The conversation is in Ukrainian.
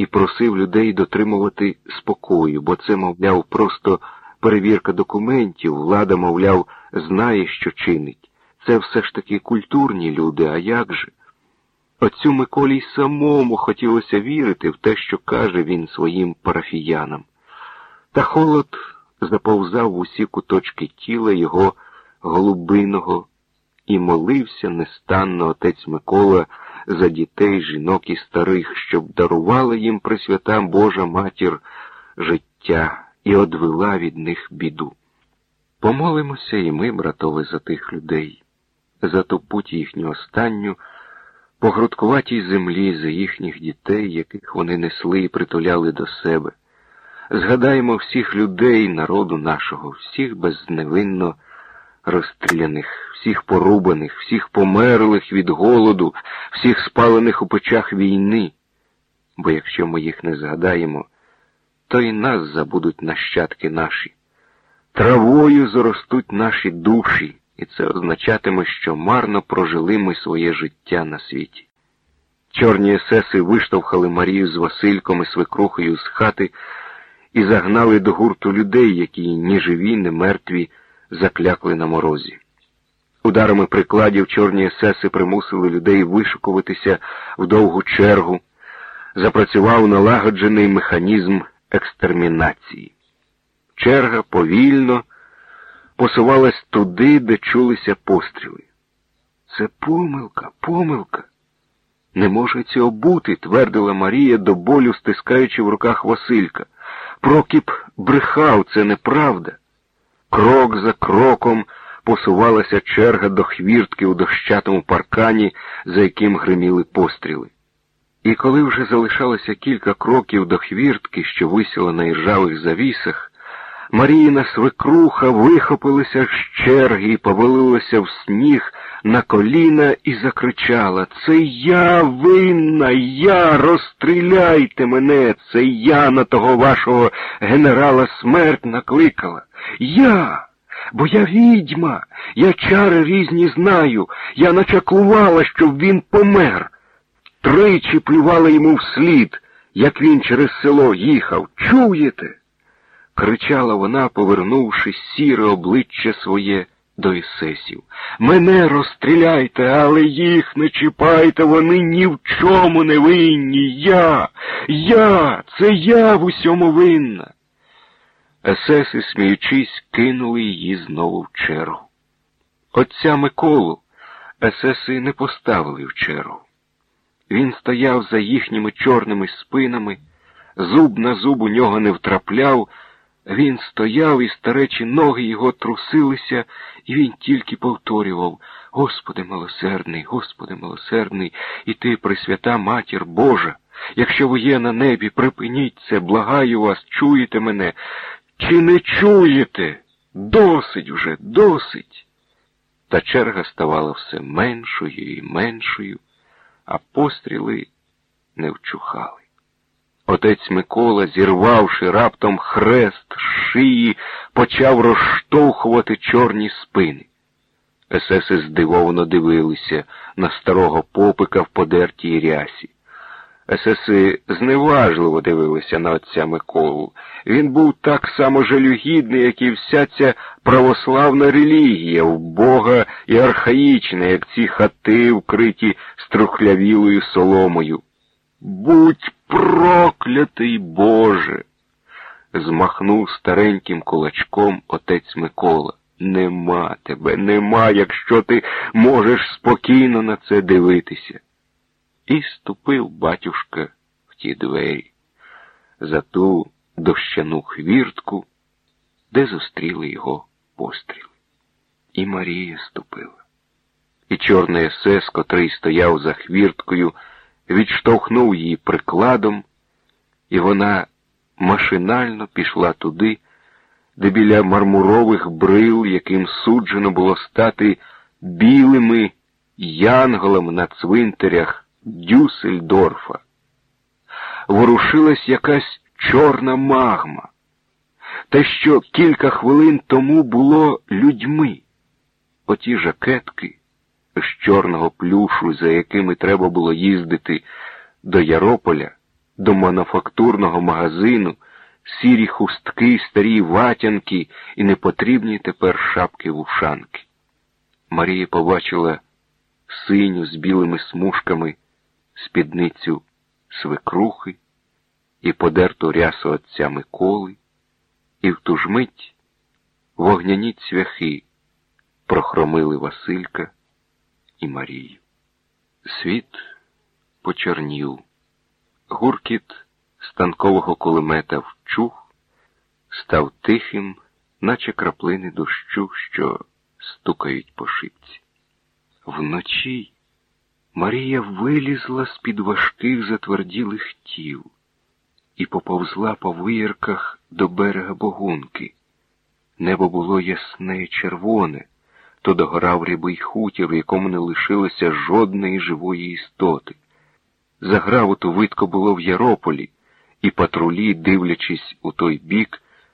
і просив людей дотримувати спокою, бо це, мовляв, просто перевірка документів, влада, мовляв, знає, що чинить. Це все ж таки культурні люди, а як же? Отцю Миколі самому хотілося вірити в те, що каже він своїм парафіянам. Та холод заповзав в усі куточки тіла його голубиного і молився нестанно отець Микола за дітей, жінок і старих, щоб дарувала їм Пресвята Божа матір життя і одвела від них біду. Помолимося і ми, братове, за тих людей, за ту путь їхню останню, по грудкуватій землі за їхніх дітей, яких вони несли і притуляли до себе. Згадаємо всіх людей народу нашого, всіх безневинно розстріляних, всіх порубаних, всіх померлих від голоду, всіх спалених у печах війни. Бо якщо ми їх не згадаємо, то і нас забудуть нащадки наші. Травою заростуть наші душі, і це означатиме, що марно прожили ми своє життя на світі. Чорні есеси виштовхали Марію з Васильком і свекрухою з хати і загнали до гурту людей, які ні живі, ні мертві заклякли на морозі. Ударами прикладів чорні есеси примусили людей вишукуватися в довгу чергу. Запрацював налагоджений механізм екстермінації. Черга повільно посувалась туди, де чулися постріли. Це помилка, помилка. Не може цього бути, твердила Марія до болю, стискаючи в руках Василька. Прокіп брехав, це неправда. Крок за кроком посувалася черга до хвіртки у дощатому паркані, за яким гриміли постріли. І коли вже залишалося кілька кроків до хвіртки, що висіла на іржавих завісах, Маріїна свекруха вихопилася з черги повалилася в сніг на коліна і закричала Це я винна, я розстріляйте мене, це я на того вашого генерала смерть накликала. Я, бо я відьма, я чари різні знаю, я начаклувала, щоб він помер. Тричі плювала йому вслід, як він через село їхав. Чуєте? Кричала вона, повернувши сіре обличчя своє до есесів. Мене розстріляйте, але їх не чіпайте, вони ні в чому не винні. Я, я, це я в усьому винна. Есеси, сміючись, кинули її знову в чергу. Отця Миколу есеси не поставили в чергу. Він стояв за їхніми чорними спинами, зуб на зуб у нього не втрапляв. Він стояв, і старечі ноги його трусилися, і він тільки повторював Господи милосердний, Господи милосердний, і ти, Пресвята Матір Божа, якщо ви є на небі, припиніть це, благаю вас, чуєте мене, чи не чуєте? Досить вже, досить. Та черга ставала все меншою і меншою, а постріли не вчухали. Отець Микола, зірвавши раптом хрест з шиї, почав розштовхувати чорні спини. Есеси здивовано дивилися на старого попика в подертій рясі. Есеси зневажливо дивилися на отця Миколу. Він був так само жалюгідний, як і вся ця православна релігія, вбога і архаїчна, як ці хати, вкриті струхлявілою соломою. Будь проклятий Боже. змахнув стареньким кулачком отець Микола. Нема тебе, нема, якщо ти можеш спокійно на це дивитися. І ступив батюшка в ті двері, за ту дощану хвіртку, де зустріли його постріли. І Марія ступила. І чорний есес, котрий стояв за хвірткою, відштовхнув її прикладом, і вона машинально пішла туди, де біля мармурових брил, яким суджено було стати білими янголами на цвинтарях Дюссельдорфа, ворушилась якась чорна магма, те, що кілька хвилин тому було людьми, оті жакетки з чорного плюшу, за якими треба було їздити до Ярополя, до мануфактурного магазину, сірі хустки, старі ватянки і непотрібні тепер шапки вушанки. Марія побачила синю з білими смужками спідницю свекрухи і подерту рясу отця Миколи, і в ту ж мить вогняні цвяхи прохромили Василька і Марію. Світ почорнів, гуркіт станкового кулемета вчух, став тихим, наче краплини дощу, що стукають по шипці. Вночі Марія вилізла з-під важких затверділих тіл і поповзла по виярках до берега богунки. Небо було ясне і червоне, то догорав рябий хутір, в якому не лишилося жодної живої істоти. Заграву то видко було в Ярополі, і патрулі, дивлячись у той бік,